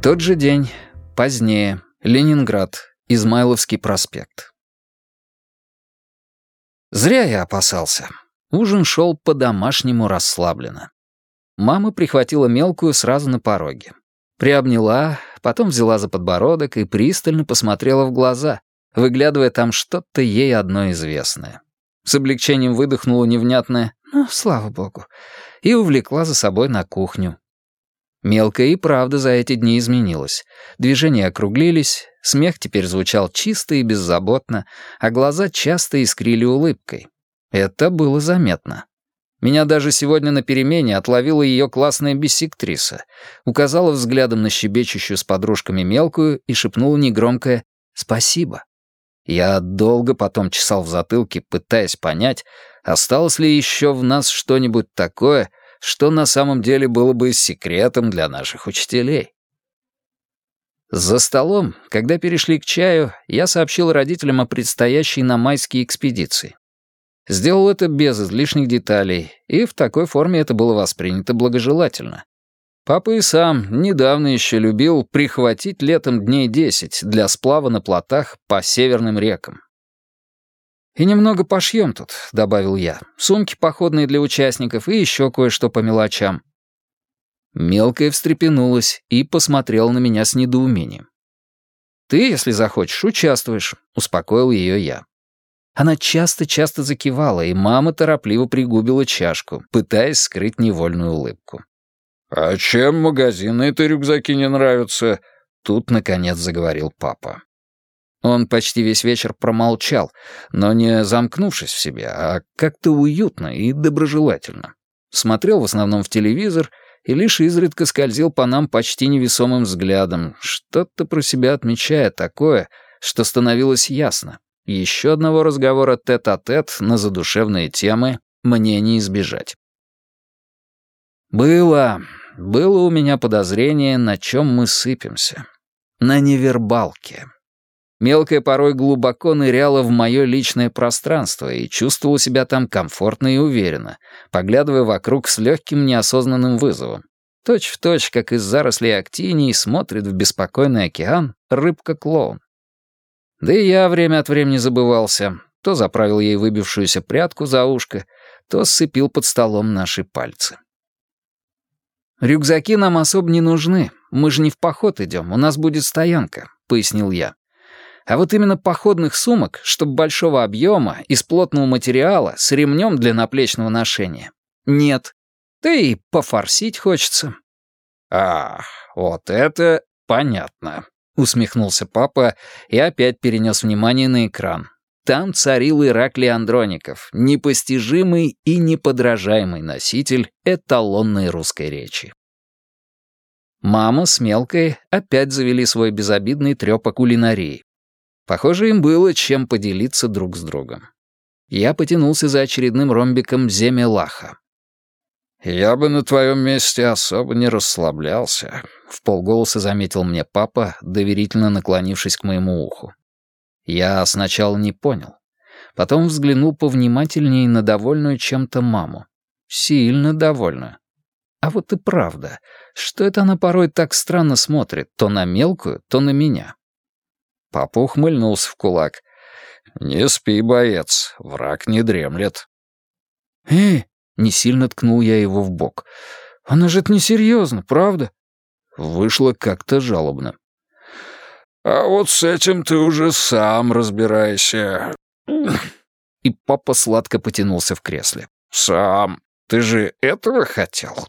Тот же день, позднее, Ленинград, Измайловский проспект. Зря я опасался. Ужин шел по-домашнему расслабленно. Мама прихватила мелкую сразу на пороге. Приобняла, потом взяла за подбородок и пристально посмотрела в глаза, выглядывая там что-то ей одно известное. С облегчением выдохнула невнятное «ну, слава богу», и увлекла за собой на кухню. Мелкая и правда за эти дни изменилась. Движения округлились, смех теперь звучал чисто и беззаботно, а глаза часто искрили улыбкой. Это было заметно. Меня даже сегодня на перемене отловила ее классная биссектриса, указала взглядом на щебечущую с подружками мелкую и шепнула негромкое «Спасибо». Я долго потом чесал в затылке, пытаясь понять, осталось ли еще в нас что-нибудь такое, что на самом деле было бы секретом для наших учителей. За столом, когда перешли к чаю, я сообщил родителям о предстоящей на майские экспедиции. Сделал это без излишних деталей, и в такой форме это было воспринято благожелательно. Папа и сам недавно еще любил прихватить летом дней десять для сплава на плотах по северным рекам. «И немного пошьем тут», — добавил я. «Сумки походные для участников и еще кое-что по мелочам». Мелкая встрепенулась и посмотрела на меня с недоумением. «Ты, если захочешь, участвуешь», — успокоил ее я. Она часто-часто закивала, и мама торопливо пригубила чашку, пытаясь скрыть невольную улыбку. «А чем магазины-то рюкзаки не нравятся?» Тут, наконец, заговорил папа. Он почти весь вечер промолчал, но не замкнувшись в себе, а как-то уютно и доброжелательно. Смотрел в основном в телевизор и лишь изредка скользил по нам почти невесомым взглядом, что-то про себя отмечая такое, что становилось ясно. Еще одного разговора тет-а-тет -тет на задушевные темы мне не избежать. Было, было у меня подозрение, на чем мы сыпемся. На невербалке. Мелкая порой глубоко ныряла в мое личное пространство и чувствовала себя там комфортно и уверенно, поглядывая вокруг с легким неосознанным вызовом. Точь в точь, как из зарослей актинии смотрит в беспокойный океан рыбка-клоун. Да и я время от времени забывался. То заправил ей выбившуюся прядку за ушко, то сцепил под столом наши пальцы. «Рюкзаки нам особо не нужны. Мы же не в поход идем, у нас будет стоянка», — пояснил я. «А вот именно походных сумок, чтобы большого объема, из плотного материала, с ремнем для наплечного ношения. Нет. Да и пофорсить хочется». «Ах, вот это понятно», — усмехнулся папа и опять перенес внимание на экран. Там царил Ираклий Андроников, непостижимый и неподражаемый носитель эталонной русской речи. Мама с Мелкой опять завели свой безобидный трёп о кулинарии. Похоже, им было чем поделиться друг с другом. Я потянулся за очередным ромбиком земелаха. «Я бы на твоем месте особо не расслаблялся», — в полголоса заметил мне папа, доверительно наклонившись к моему уху. Я сначала не понял. Потом взглянул повнимательнее на довольную чем-то маму. Сильно довольную. А вот и правда, что это она порой так странно смотрит, то на мелкую, то на меня. Папа ухмыльнулся в кулак. «Не спи, боец, враг не дремлет». «Эй!» — не сильно ткнул я его в бок. «Она же это несерьезно, правда?» Вышло как-то жалобно. А вот с этим ты уже сам разбирайся. И папа сладко потянулся в кресле. Сам. Ты же этого хотел?